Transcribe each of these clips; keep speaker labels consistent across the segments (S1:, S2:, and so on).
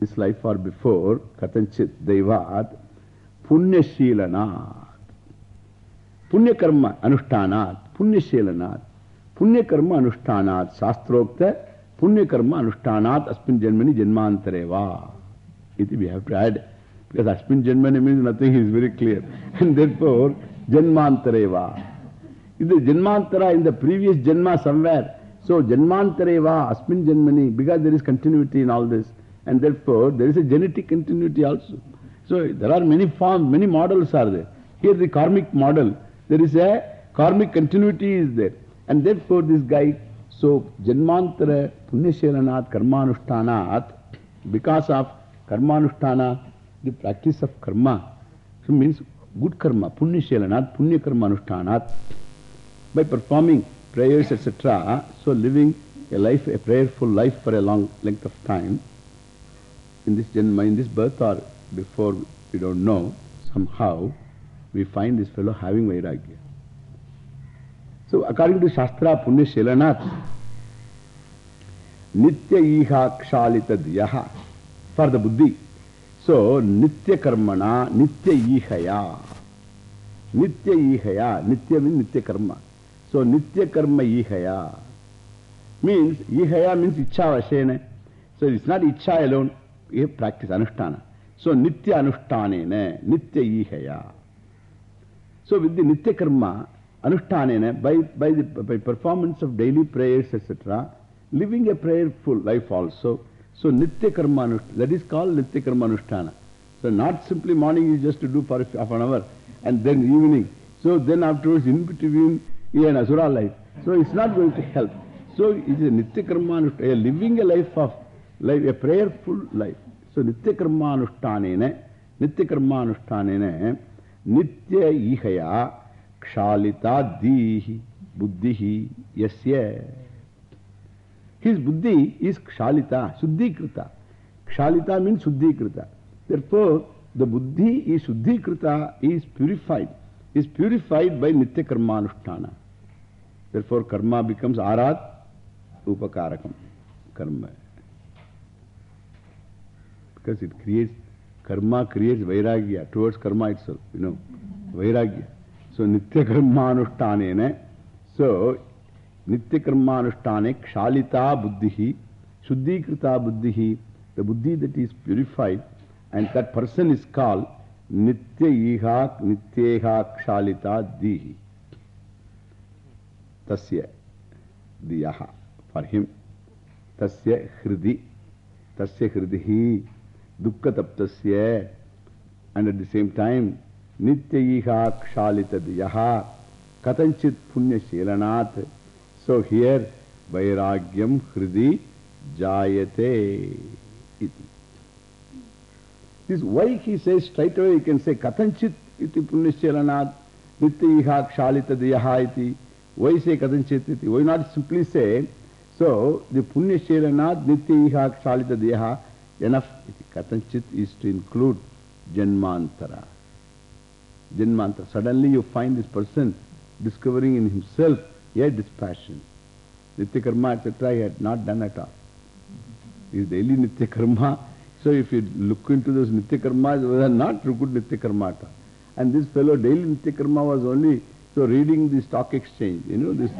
S1: this life or before, Katanchit Devat, Punya Shilanat. Punya Karma Anushtanat, Punya Shilanat. Punya Karma Anushtanat, Shastrokta, Punya Karma Anushtanat, Aspin Janmani Janmantareva. It we have to add. Because Aspin Janmani means nothing is very clear. And therefore, Janmantareva. In the Janmantara, in the previous Janma somewhere. So, Janmantareva, Aspin Janmani, because there is continuity in all this. And therefore, there is a genetic continuity also. So, there are many forms, many models are there. Here the karmic model, there is a karmic continuity is there. And therefore, this guy, so Janmantara Punyashelanat Karmanushthanat, because of Karmanushtana, the practice of karma, so means good karma, Punyashelanat, Punya Karmanushtanat, by performing prayers, etc. So, living a life, a prayerful life for a long length of time, in this Janma, in this birth or before, we don't know, somehow we find this fellow having Vairagya. So, according to Shastra Punya Shilanath, Nitya Iha Kshalita Diyaha, for the Buddhi. So, Nitya Karmana, Nitya Ihaya. Nitya Ihaya, Nitya means Nitya Karma. So, Nitya Karma Ihaya means, Ihaya means Icha Vashene. So, it's not Icha alone, you have practice Anushtana. So, Nitya Anushthanene, Nitya Ihaya. So, with the Nitya Karma, Anushthanene, by, by, the, by performance of daily prayers, etc., living a prayerful life also. So, Nitya Karma Anushtana, that is called Nitya Karma Anushtana. So, not simply morning is just to do for half an hour and then evening. So, then afterwards, in between, an Asura life. So, it's not going to help. So, it is a Nitya Karma Anushtana, living a life of, life, a prayerful life. So, Nitya Karma Anushthanene, Nitya Karma Anushthanene, Nitya Ihaya, Kshalita Dihi, Buddhihi, Yasya. His Buddhi is Kshalita, Suddhikrita. Kshalita means Suddhikrita. Therefore, the Buddhi is Suddhikrita, is purified. Is purified by Nitya Karma Anushtana. Therefore, karma becomes Arad Upakarakam. Karma. Because it creates, karma creates Vairagya towards karma itself, you know, Vairagya. So, Nitya Karma Anushthanene, so, Nitya Karma Anushtane, Kshalita Buddhihi, Shuddhikrita Buddhihi, the Buddhi that is purified, and that person is called Nitya Iha, Nityeha Kshalita Dihi. Tasya, Diyaha, for him. Tasya Hridi, Tasya Hridihi, Dukkha Taptasya, and at the same time, Nitya Iha Kshalita Diyaha, Katanchit Punya Shelanat. So here, Vairagyam Hridi Jayate. Iti. This why he says straight away, you can say Katanchit iti Punyaschalanat, Nitya Iha Kshalita Diyaha iti. Why say Katanchit iti? Why not simply say, so the Punyaschalanat, Nitya Iha Kshalita Diyaha, enough. Katanchit is to include Janmantara. Janmantara. Suddenly you find this person discovering in himself a dispassion. Nitya Karma, etc., he had not done at all. His daily Nitya Karma. So if you look into those Nitya they are not good Nitya Karma. And this fellow daily Nitya Karma was only so reading the stock exchange, you know, this,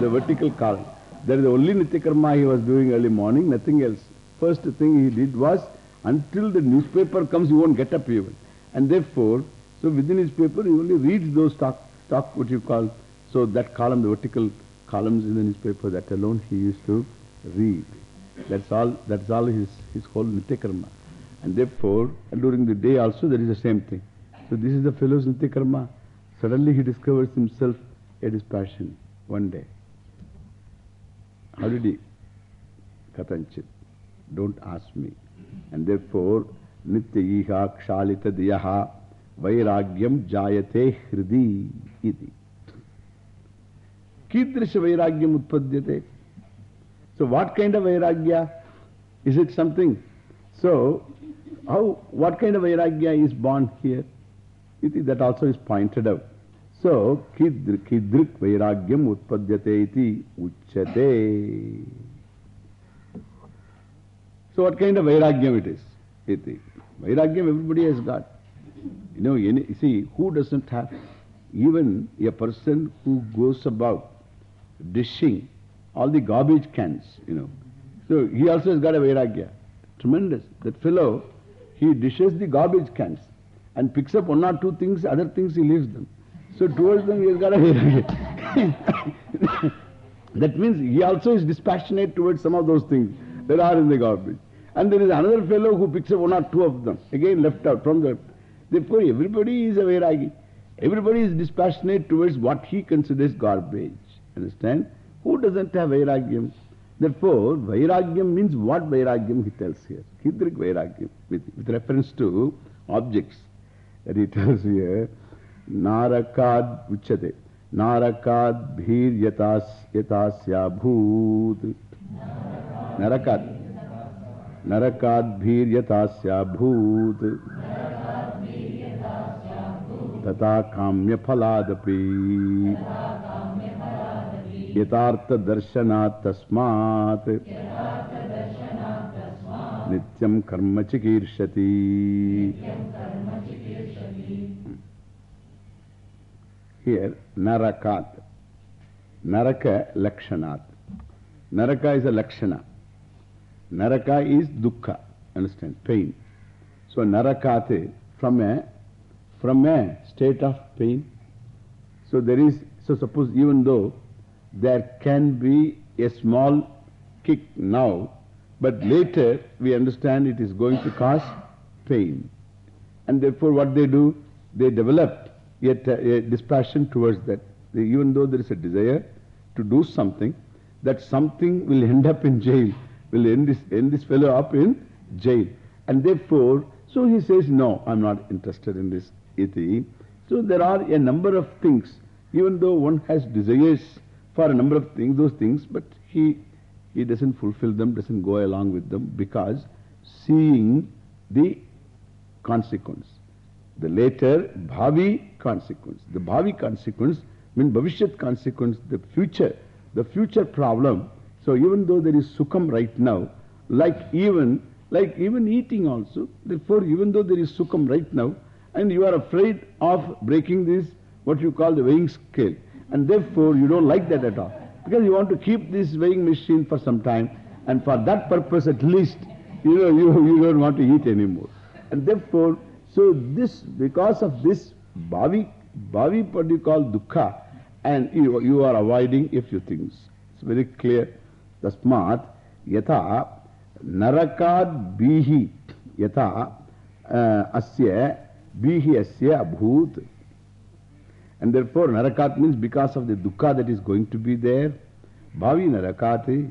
S1: the vertical column. That is the only Nitya Karma he was doing early morning, nothing else. First thing he did was, until the newspaper comes, he won't get up even. And therefore, so within his paper, he only reads those stock, stock what you call, so that column, the vertical columns in the newspaper, that alone he used to read. That's all, that's all his, his whole Nitya Karma. And therefore, and during the day also there is the same thing. So this is the fellow's Nitya Karma. Suddenly he discovers himself a dispassion one day. How did he? Katanchit. Don't ask me. And therefore, Nitya Iha Kshalita Diyaha Vairagyam Jayate Hridi Iti. Kidrisha Vairagyam Utpadyate. So what kind of Vairagya? Is it something? So, how, what kind of Vairagya is born here? Iti, that also is pointed out. So, Kidrik, Vairagyam Utpadyate iti Uchate. So, what kind of Vairagyam it is? iti. Vairagyam everybody has got. You know, any, see, who doesn't have? Even a person who goes about dishing all the garbage cans, you know. So he also has got a Vairagya. Tremendous. That fellow, he dishes the garbage cans and picks up one or two things, other things he leaves them. So towards them he has got a Vairagya. that means he also is dispassionate towards some of those things that are in the garbage. And there is another fellow who picks up one or two of them, again left out from the. Therefore, everybody is a Vairagi. Everybody is dispassionate towards what he considers garbage. Understand? Who doesn't have Vairagyam? Therefore, Vairagyam means what Vairagyam he tells here. Hidrik Vairagyam, with, with reference to objects. That he tells here, Narakad Uchate. Narakad Bhir Yatas Yatasya Bhoot. Narakad. Narakad Bhir Yatasya Bhoot. Tata Kamya Phaladapi. Yatartha Darshanat Tasmat. Nityam Karma Chikirshati. Here, Narakat. Naraka Lakshanat. Naraka is a Lakshana. Naraka is Dukkha. Understand? Pain. So, Narakate from a, from a state of pain. So, there is, so suppose even though there can be a small kick now, but later we understand it is going to cause pain. And therefore, what they do, they develop a, a dispassion towards that. They, even though there is a desire to do something, that something will end up in jail, will end this, end this fellow up in jail. And therefore, so he says, no, I'm not interested in this iti. So there are a number of things, even though one has desires for a number of things, those things, but he, he doesn't fulfill them, doesn't go along with them because seeing the consequence. The later bhavi consequence. The bhavi consequence means bhavishyat consequence, the future, the future problem. So even though there is sukham right now, like even, like even eating also, therefore even though there is sukham right now, and you are afraid of breaking this, what you call the weighing scale, and therefore you don't like that at all. Because you want to keep this weighing machine for some time, and for that purpose at least, you know, you, you don't want to eat anymore. And therefore, so this, because of this bhavi, bhavi what you call dukkha, and you, you are avoiding a few things. It's very clear. Tasmat, uh. And therefore, narakat means because of the dukkha that is going to be there. Bhavi narakati,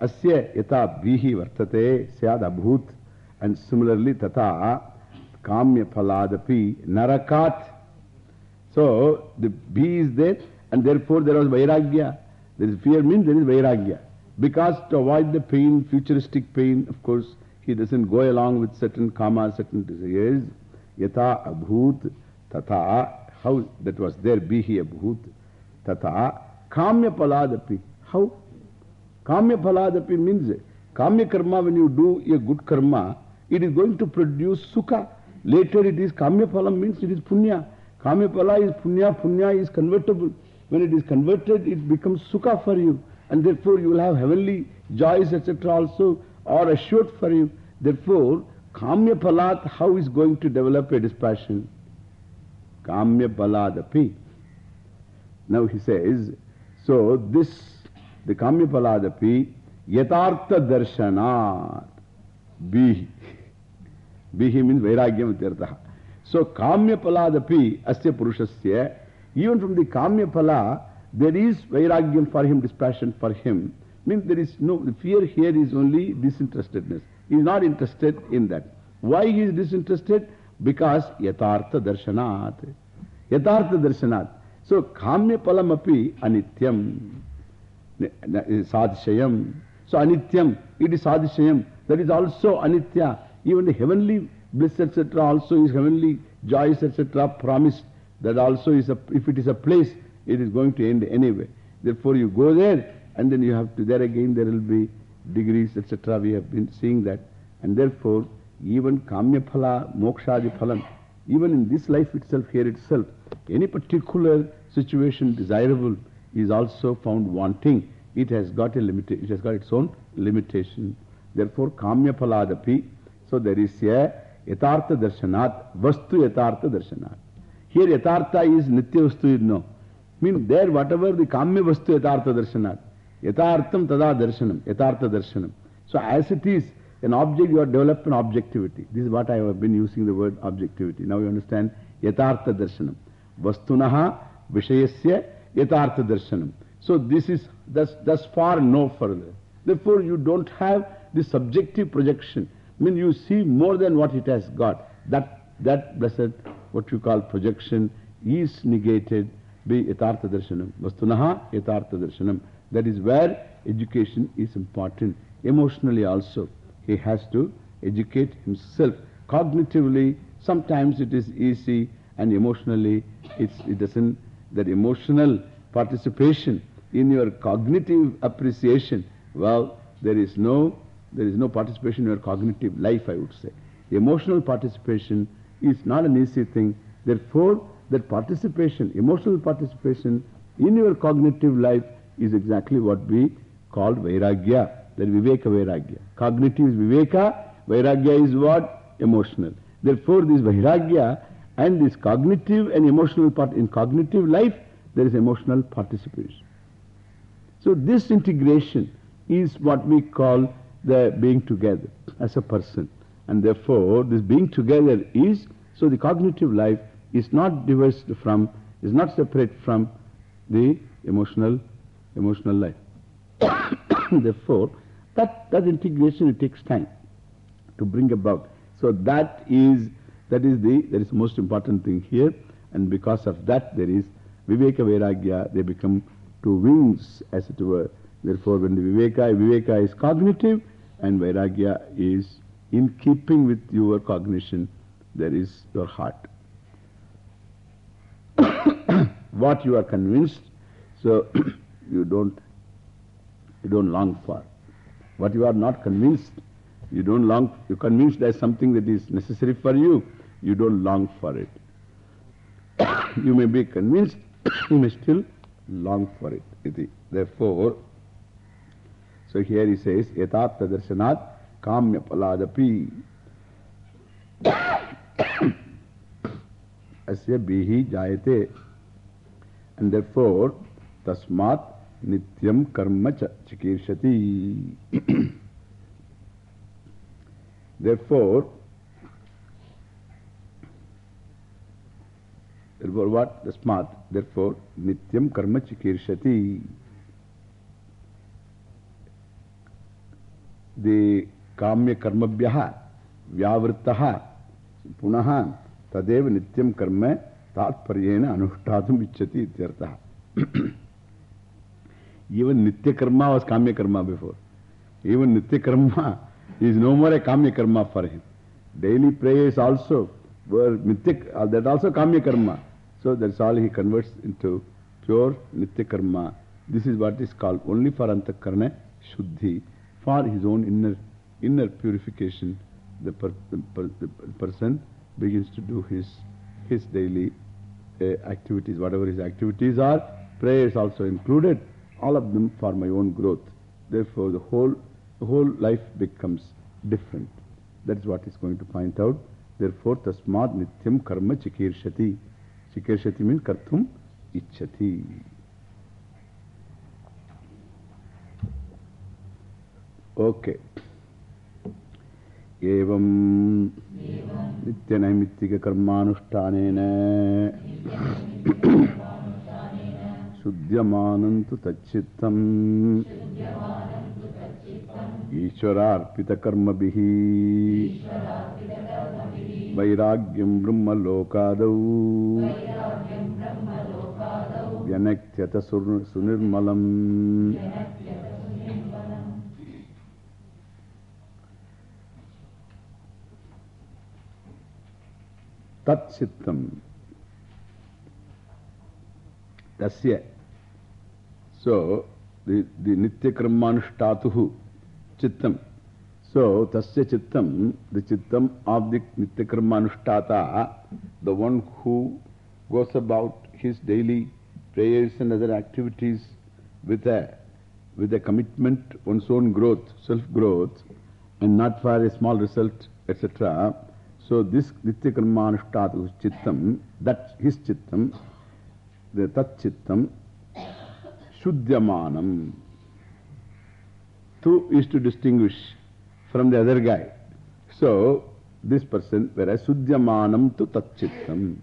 S1: asya yata bihi vartate, syad abhut. And similarly, tata, kamya phaladapi, narakat. So, the B is there, and therefore there was vairagya. There is fear means there is vairagya. Because to avoid the pain, futuristic pain, of course, he doesn't go along with certain karma, certain desires. Yata abhut, tata, how that was there, bihi abhut, tata, kamya paladapi. How? Kamya paladapi means, kamya karma, when you do a good karma, it is going to produce sukha. Later it is kamya phalam means it is punya. Kamya phala is punya, punya is convertible. When it is converted, it becomes sukha for you. And therefore you will have heavenly joys, etc. also, or assured for you. Therefore, kamya phalat, how is going to develop a dispassion? Kamya paladapi. Now he says, so this, the Kamya paladapi, yatartha darshanat, bihi. Bihi means vairagyam tirtha. So Kamya paladapi, asya purushasya, even from the Kamya pala, there is vairagyam for him, dispassion for him. Means there is no, the fear here is only disinterestedness. He is not interested in that. Why he is disinterested? Because yatartha darshanat. Yatartha darshanat. So kamya palam api anityam. Eh, sadhishayam. So anityam, it is sadhishayam. That is also anitya. Even the heavenly bliss, etc., also is heavenly joys, etc., promised. That also is a, if it is a place, it is going to end anyway. Therefore, you go there, and then you have to, there again, there will be degrees, etc. We have been seeing that. And therefore, even Kamya Phala, Mokshadi Phalam, even in this life itself, here itself, any particular situation desirable is also found wanting. It has got a limit, it has got its own limitation. Therefore, Kamya Phaladapi, so there is a Yatartha Darshanat, Vastu Yatartha Darshanat. Here Yatartha is Nitya Vastu, no. Mean there whatever the Kamya Vastu Yatartha Darshanat. Yatartham Tada Darshanam, Yatartha Darshanam. So as it is, an object, you have developed an objectivity. This is what I have been using the word objectivity. Now you understand Yatartha Darshanam. Vastunaha Vishayasya Yatartha Darshanam. So this is thus, thus far no further. Therefore you don't have the subjective projection. I mean you see more than what it has got. That, that blessed, what you call projection, is negated by Yatartha Darshanam. Vastunaha Yatartha Darshanam. That is where education is important. Emotionally also, he has to educate himself. Cognitively, sometimes it is easy and emotionally it's, it doesn't, that emotional participation in your cognitive appreciation, well, there is no, there is no participation in your cognitive life, I would say. Emotional participation is not an easy thing. Therefore, that participation, emotional participation in your cognitive life is exactly what we call Vairagya, that Viveka Vairagya. Cognitive is Viveka, Vairagya is what? Emotional. Therefore, this Vairagya and this cognitive and emotional part, in cognitive life, there is emotional participation. So, this integration is what we call the being together as a person. And therefore, this being together is, so the cognitive life is not divorced from, is not separate from the emotional, emotional life. therefore, that, that integration, it takes time to bring about. So that is, that is the, that is the most important thing here. And because of that, there is Viveka Vairagya, they become two wings, as it were. Therefore, when the Viveka, Viveka is cognitive and Vairagya is in keeping with your cognition, there is your heart. What you are convinced, so you don't, you don't long for. What you are not convinced, you don't long, you're convinced there's something that is necessary for you, you don't long for it. you may be convinced, you may still long for it. Therefore, so here he says, Yatat Darshanat Kamya Paladapi Asya Bihi Jayate. And therefore, Tasmat Nityam Karma Chikirshati. Therefore, therefore what? Tasmat. Therefore, Nityam Karma Chikirshati. The Kamya karma Karmabhyaha Vyavrittaha Punaha Tadev Nityam Karma Tatparyena Anushtatum Ichati Ityartaha. Even Nitya Karma was Kamya Karma before. Even Nitya Karma is no more a Kamya Karma for him. Daily prayers also were Nitya, that also Kamya Karma. So that's all he converts into pure Nitya Karma. This is what is called only for Antakarna Shuddhi, for his own inner, inner purification. The, per, the, per, the person begins to do his, his daily uh, activities, whatever his activities are, prayers also included, all of them for my own growth. Therefore, the whole, the whole life becomes different. That is what is going to point out. Therefore, tasmad nityam karma chikirshati. Chikirshati means karthum ichchati. Okay. एवं नित्यनैमित्तिककर्मानुष्ठानेन शुद्ध्यमानन्तु तच्चित्तम्। ईश्वरार्पितकर्मभिः। वैराग्यं ब्रह्मलोकादौ। व्यनक्त्यत सुनिर्मलम् Tat Chittam. Tasya. So, the, the Nitya Kramanushtathu Chittam. So, tasya chittam, the chittam of the nityakarma anushtata, the one who goes about his daily prayers and other activities with a, with a commitment, one's own growth, self-growth, and not for a small result, etc. So, this nityakarma anushtata chittam, that his chittam, the tat chittam, shuddhyamanam. Tu is to distinguish from the other guy. So, this person, whereas Suddhyamanam to Tatchittam.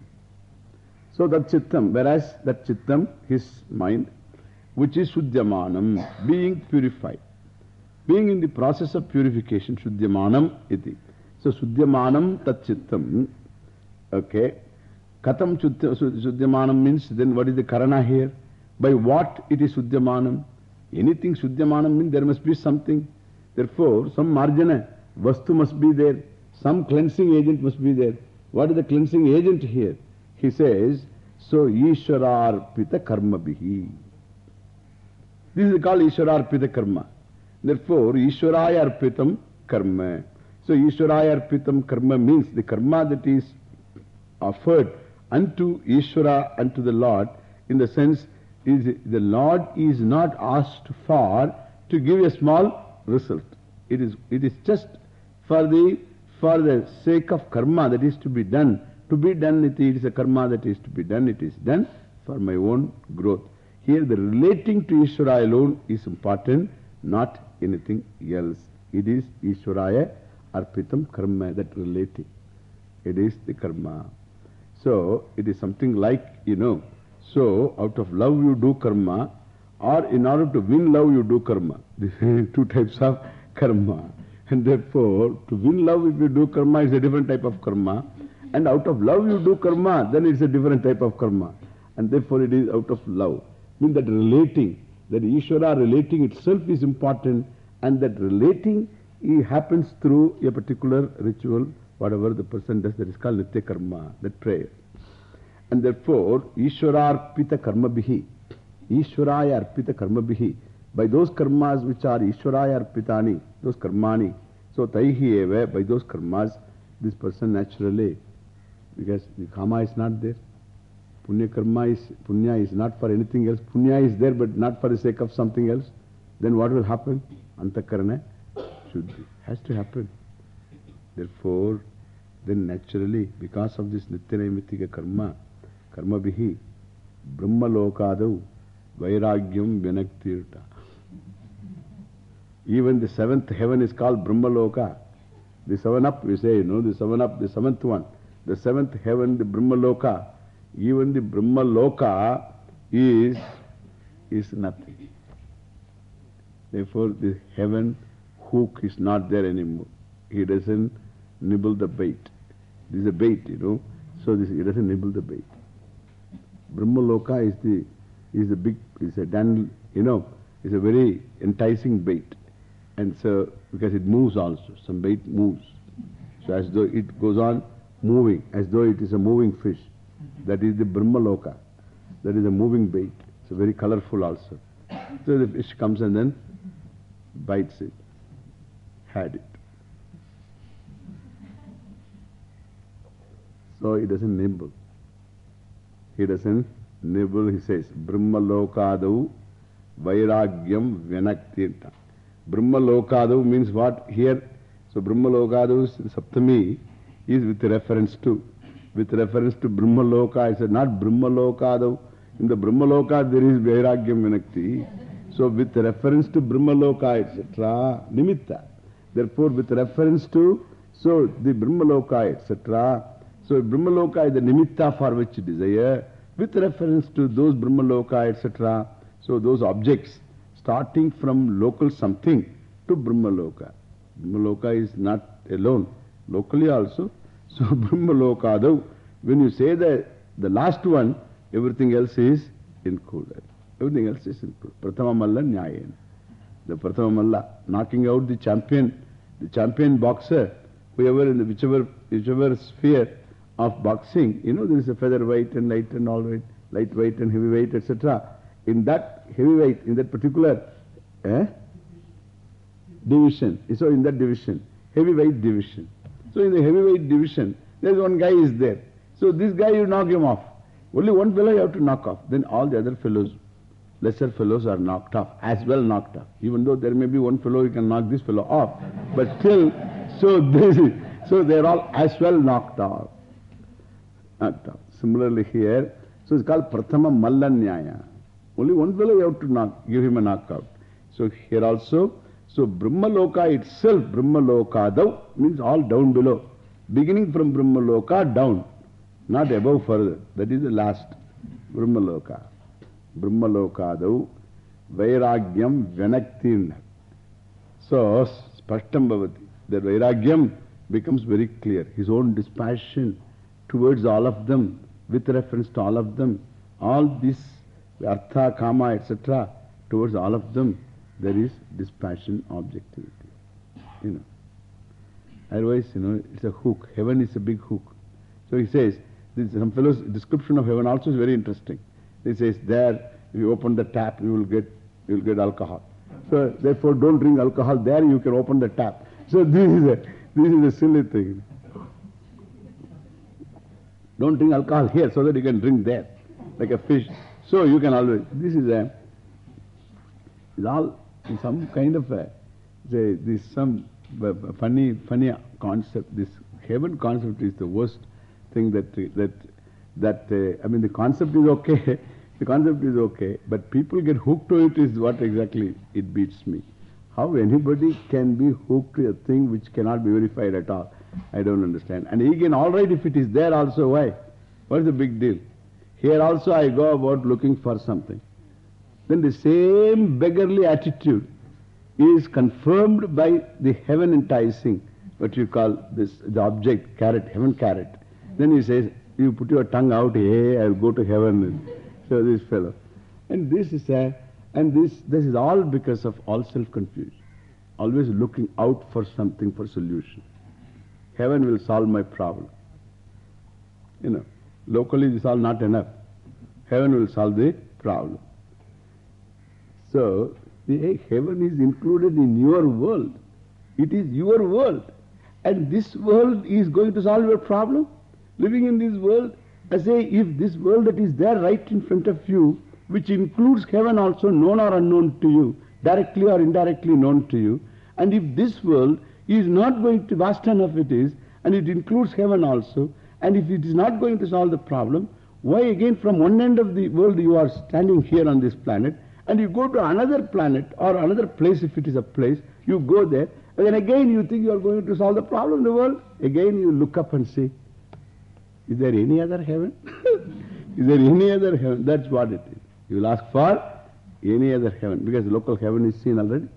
S1: So, that Chittam, whereas that Chittam, his mind, which is Suddhyamanam, being purified. Being in the process of purification, Suddhyamanam iti. So, Suddhyamanam Tatchittam. Okay. Katam Suddhyamanam means, then what is the Karana here? By what it is Suddhyamanam? Anything Suddhyamanam means there must be something. Therefore, some marjana, vastu must be there, some cleansing agent must be there. What is the cleansing agent here? He says, so Ishwararpita karma bihi. This is called Ishwararpita karma. Therefore, Ishwaraya arpitam karma. So, Ishwaraya arpitam karma means the karma that is offered unto Ishwara, unto the Lord, in the sense is the Lord is not asked for to give a small result. It is, it is just for the, for the sake of karma that is to be done. To be done, it is a karma that is to be done. It is done for my own growth. Here the relating to Ishvara alone is important, not anything else. It is Ishvaraya arpitam karma, that relating. It is the karma. So, it is something like, you know, so out of love you do karma, or in order to win love, you do karma. These two types of karma. And therefore, to win love, if you do karma, it's a different type of karma. And out of love, you do karma, then it's a different type of karma. And therefore, it is out of love. Means that relating, that Ishvara relating itself is important, and that relating it happens through a particular ritual, whatever the person does, that is called Nitya Karma, that prayer. And therefore, Ishwararpita karma bihi. Ishwaraya arpita karma bihi. By those karmas which are Ishwaraya arpitani, those karmani. So taihi eva, by those karmas, this person naturally, because the kama is not there. Punya karma is, punya is not for anything else. Punya is there but not for the sake of something else. Then what will happen? Antakarana should has to happen. Therefore, then naturally, because of this Nityanaimittika karma, karma bihi, Brahma lokadav, Vairagyam Vinaktirta. Even the seventh heaven is called Brahma Loka. The seven up, we say, you know, the seven up, the seventh one. The seventh heaven, the Brahma Loka. Even the Brahma Loka is, is nothing. Therefore, the heaven hook is not there anymore. He doesn't nibble the bait. This is a bait, you know. So this, he doesn't nibble the bait. Brahma Loka is the, is a big, is a dan, you know, is a very enticing bait. And so, because it moves also, some bait moves. So as though it goes on moving, as though it is a moving fish. That is the Brahma Loka. That is a moving bait. It's very colorful also. So the fish comes and then bites it, had it. So he doesn't nibble. He doesn't nibble, he says, Brahma Lokadav Vairagyam Vinaktirta. Brahma Lokadav means what here? So Brahma Lokadav Saptami is with reference to. With reference to Brahma Loka, it's not Brahma Lokadav. In the Brahma Loka there is Vairagyam Vinakti. So with reference to Brahma Loka, etc., Nimitta. Therefore, with reference to, so the Brahma Loka, etc., so Brahma Loka is the nimitta for which desire, with reference to those Brahma Loka, etc. So those objects, starting from local something to Brahma Loka. Brahma Loka is not alone, locally also. So Brahma Loka, though, when you say the, the last one, everything else is included. Everything else is included. Prathama Malla Nyayen. The Prathama Malla, knocking out the champion, the champion boxer, whoever in the whichever, whichever sphere of boxing, you know, there is a featherweight and light and all weight, lightweight and heavyweight, etc. In that heavyweight, in that particular, eh? division. So in that division, heavyweight division. So in the heavyweight division, there's one guy is there. So this guy you knock him off. Only one fellow you have to knock off. Then all the other fellows, lesser fellows are knocked off, as well knocked off. Even though there may be one fellow you can knock this fellow off. But still, so, this is, so they're all as well knocked off. Knocked off. Similarly here, so it's called Prathama Mallanyaya. Only one fellow you have to knock, give him a knockout. So here also, so Brahmaloka itself, Brahmalokadav means all down below. Beginning from Brahmaloka down, not above further. That is the last. Brahmaloka. Brahmalokadav, Vairagyam Venaktin. So, Spashtam Bhavati. The Vairagyam becomes very clear. His own dispassion towards all of them, with reference to all of them. All this, Artha, Kama, etc., towards all of them, there is dispassion, objectivity. You know. Otherwise, you know, it's a hook. Heaven is a big hook. So he says, this, some fellow's description of heaven also is very interesting. He says, there, if you open the tap, you will get, you will get alcohol. So therefore, don't drink alcohol. There you can open the tap. So this is a, this is a silly thing. Don't drink alcohol here so that you can drink there, like a fish. So you can always, this is a, it's all some kind of a, say, this some uh, uh, funny, funny concept. This heaven concept is the worst thing that, that, that uh, I mean, the concept is okay. the concept is okay. But people get hooked to it is what exactly it beats me. How anybody can be hooked to a thing which cannot be verified at all. I don't understand. And again, all right, if it is there also, why? What is the big deal? Here also I go about looking for something. Then the same beggarly attitude is confirmed by the heaven enticing, what you call this, the object, carrot, heaven carrot. Then he says, you put your tongue out, hey, I'll go to heaven. So this fellow. And this is a, and this, this is all because of all self-confusion. Always looking out for something for solution. Heaven will solve my problem. You know, locally this is all not enough. Heaven will solve the problem. So, the heaven is included in your world. It is your world. And this world is going to solve your problem. Living in this world, I say, if this world that is there right in front of you, which includes heaven also, known or unknown to you, directly or indirectly known to you, and if this world is not going to, vast enough it is, and it includes heaven also, and if it is not going to solve the problem, why again from one end of the world you are standing here on this planet, and you go to another planet or another place if it is a place, you go there, and then again you think you are going to solve the problem in the world, again you look up and say, is there any other heaven? is there any other heaven? That's what it is. You will ask for any other heaven, because local heaven is seen already.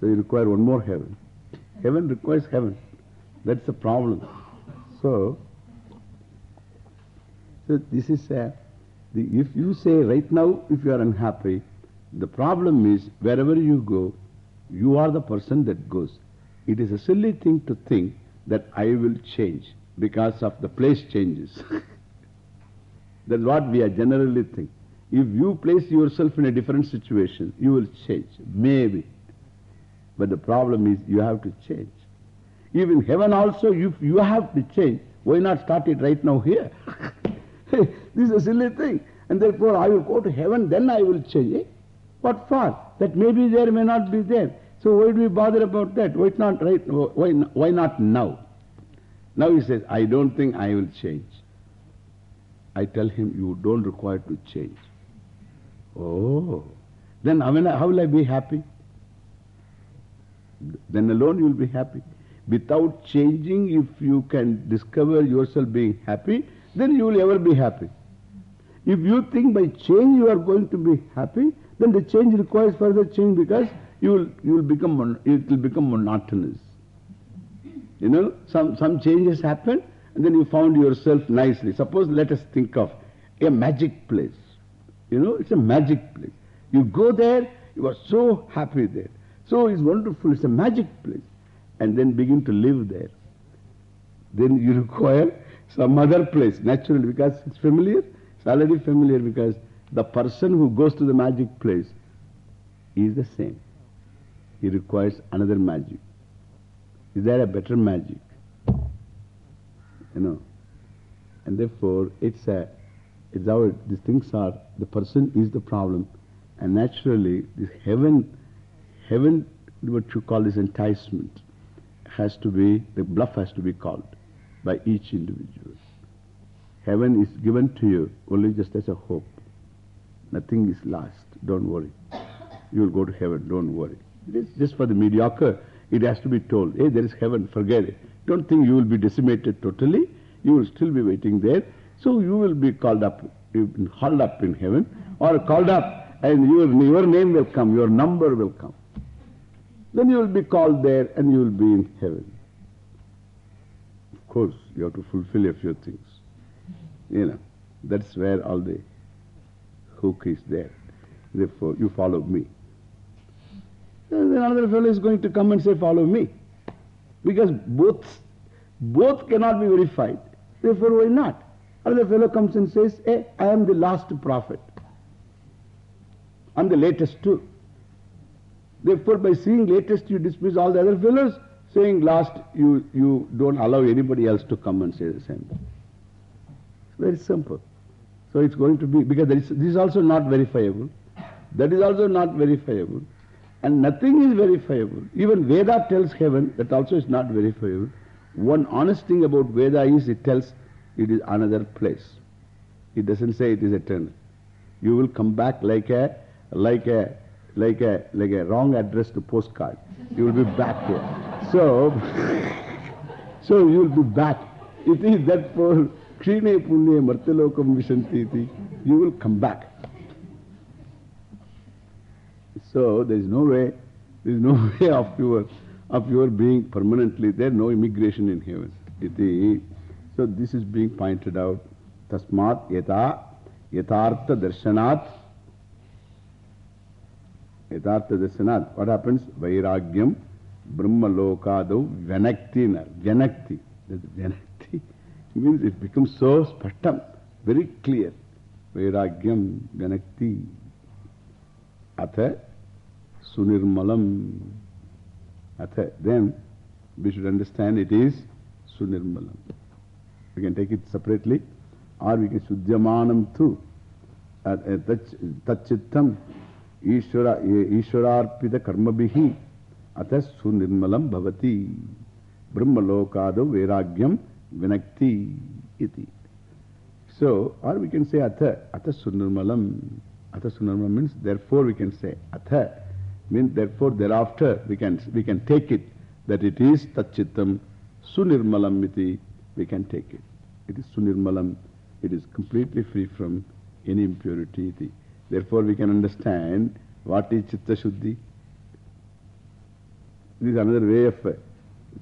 S1: So you require one more heaven. Heaven requires heaven. That's the problem. So, so this is a, the, if you say right now, if you are unhappy, the problem is wherever you go, you are the person that goes. It is a silly thing to think that I will change because of the place changes. That's what we are generally think. If you place yourself in a different situation, you will change. Maybe. But the problem is you have to change. Even heaven also, if you have to change, why not start it right now here? this is a silly thing. And therefore I will go to heaven, then I will change. Eh? What for? That maybe there, may not be there. So why do we bother about that? Why not right? Why, why not now? Now he says, I don't think I will change. I tell him, you don't require to change. Oh, then how will I, how will I be happy? Then alone you will be happy. Without changing, if you can discover yourself being happy, then you will ever be happy. If you think by change you are going to be happy, then the change requires further change because you will, you will become, it will become monotonous. You know, some, some changes happen and then you found yourself nicely. Suppose let us think of a magic place. You know, it's a magic place. You go there, you are so happy there. So it's wonderful, it's a magic place. And then begin to live there. Then you require some other place, naturally, because it's familiar. It's already familiar because the person who goes to the magic place is the same. he requires another magic. Is there a better magic? You know. And therefore, it's a, it's how these things are, the person is the problem. And naturally, this heaven, heaven, what you call this enticement, has to be, the bluff has to be called by each individual. Heaven is given to you only just as a hope. Nothing is lost. Don't worry. You will go to heaven. Don't worry. It is just for the mediocre. It has to be told, hey, there is heaven. Forget it. Don't think you will be decimated totally. You will still be waiting there. So you will be called up, hauled up in heaven or called up and your, your name will come, your number will come. Then you will be called there and you will be in heaven. Of course, you have to fulfill a few things. You know, that's where all the hook is there. Therefore, you follow me. Another fellow is going to come and say, follow me. Because both, both cannot be verified. Therefore, why not? Another fellow comes and says, hey, I am the last prophet. I'm the latest too. Therefore, by seeing latest, you dismiss all the other fellows. Saying last, you, you don't allow anybody else to come and say the same thing. It's very simple. So it's going to be, because is, this is also not verifiable. That is also not verifiable. And nothing is verifiable. Even Veda tells heaven, that also is not verifiable. One honest thing about Veda is it tells it is another place. It doesn't say it is eternal. You will come back like a, like a, like a, like a wrong address to postcard. You will be back here. So, so you will be back. It is that for Krine Punye Martalokam Vishanti, you will come back. So there is no way, there is no way of your, of your being permanently there, no immigration in heaven. Iti. So this is being pointed out. Tasmat yata yatartha darshanat yatartha darshanat. What happens? Vairagyam brahma lokadav vyanakti. Na. Vyanakti. Vyanakti means it becomes so spashtam, very clear. Vairagyam vyanakti. Atha sunirmalam. Atha. Then we should understand it is sunirmalam. We can take it separately or we can Shuddhyamanam too. Uh, uh, tachittam Ishwararpita karmabhihi atas sunirmalam bhavati brahmalokado vairagyam vinakti iti. So, or we can say atha, atha sunirmalam. Atha sunirmalam means therefore we can say atha means therefore thereafter we can, we can take it that it is tachittam sunirmalam iti we can take it. It is sunirmalam. It is completely free from any impurity. Therefore, we can understand what is chitta shuddhi. This is another way of uh,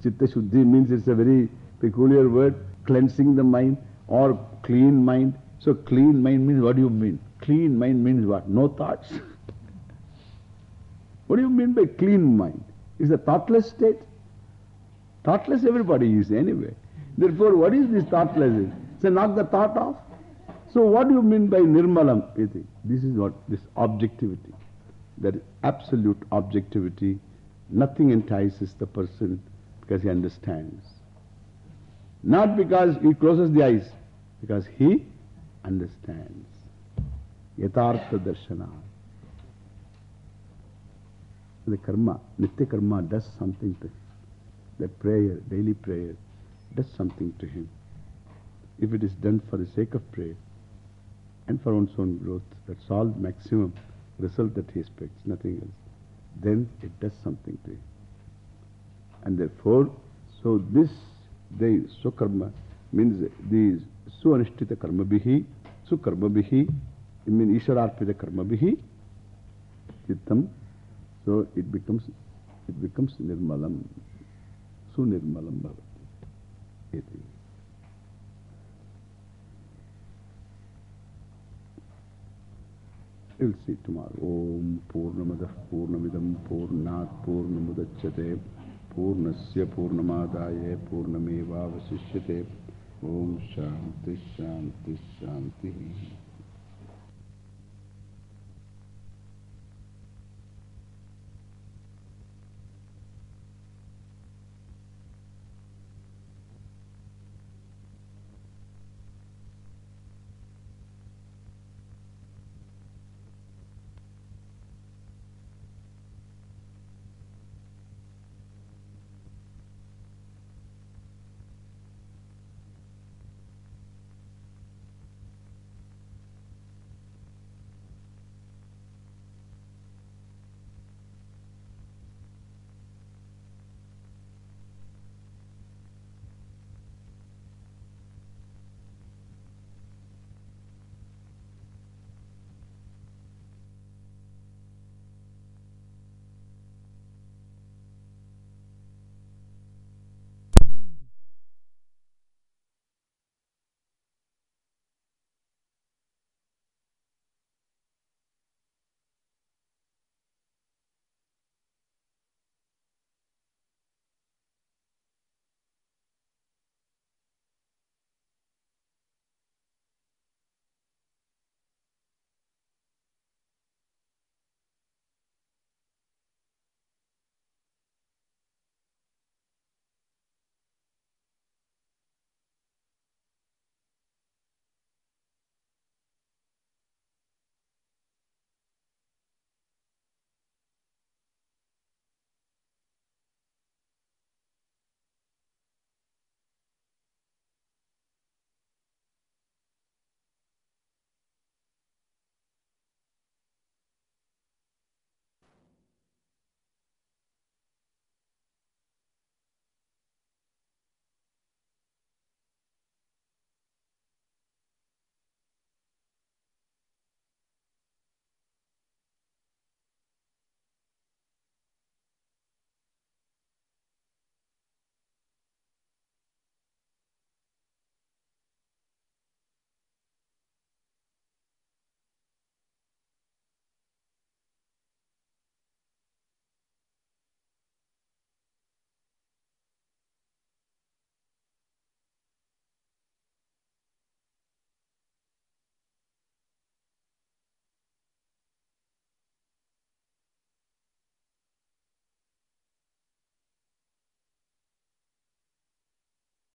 S1: chitta shuddhi means it's a very peculiar word, cleansing the mind or clean mind. So, clean mind means what do you mean? Clean mind means what? No thoughts. what do you mean by clean mind? Is a thoughtless state? Thoughtless everybody is anyway. Therefore, what is this thoughtlessness? So, knock the thought off. So, what do you mean by nirmalam? This is what, this objectivity. That absolute objectivity. Nothing entices the person because he understands. Not because he closes the eyes, because he understands. Yatartha The karma, nitya karma does something to him. The prayer, daily prayer, does something to him. If it is done for the sake of prayer and for one's own growth, that's all maximum result that he expects, nothing else. Then it does something to him. And therefore, so this, the sukarma means these suanishtita karma bihi, sukarma bihi, it means ishararpita karma bihi, chittam, so it becomes, it becomes nirmalam, sunirmalam bhavati. Iti. We'll see tomorrow. Om Purnamadah Purnamidam Purnat Purnamudachyate Purnasya Purnamadaye Purnameva Vasishyate Om Shanti Shanti Shanti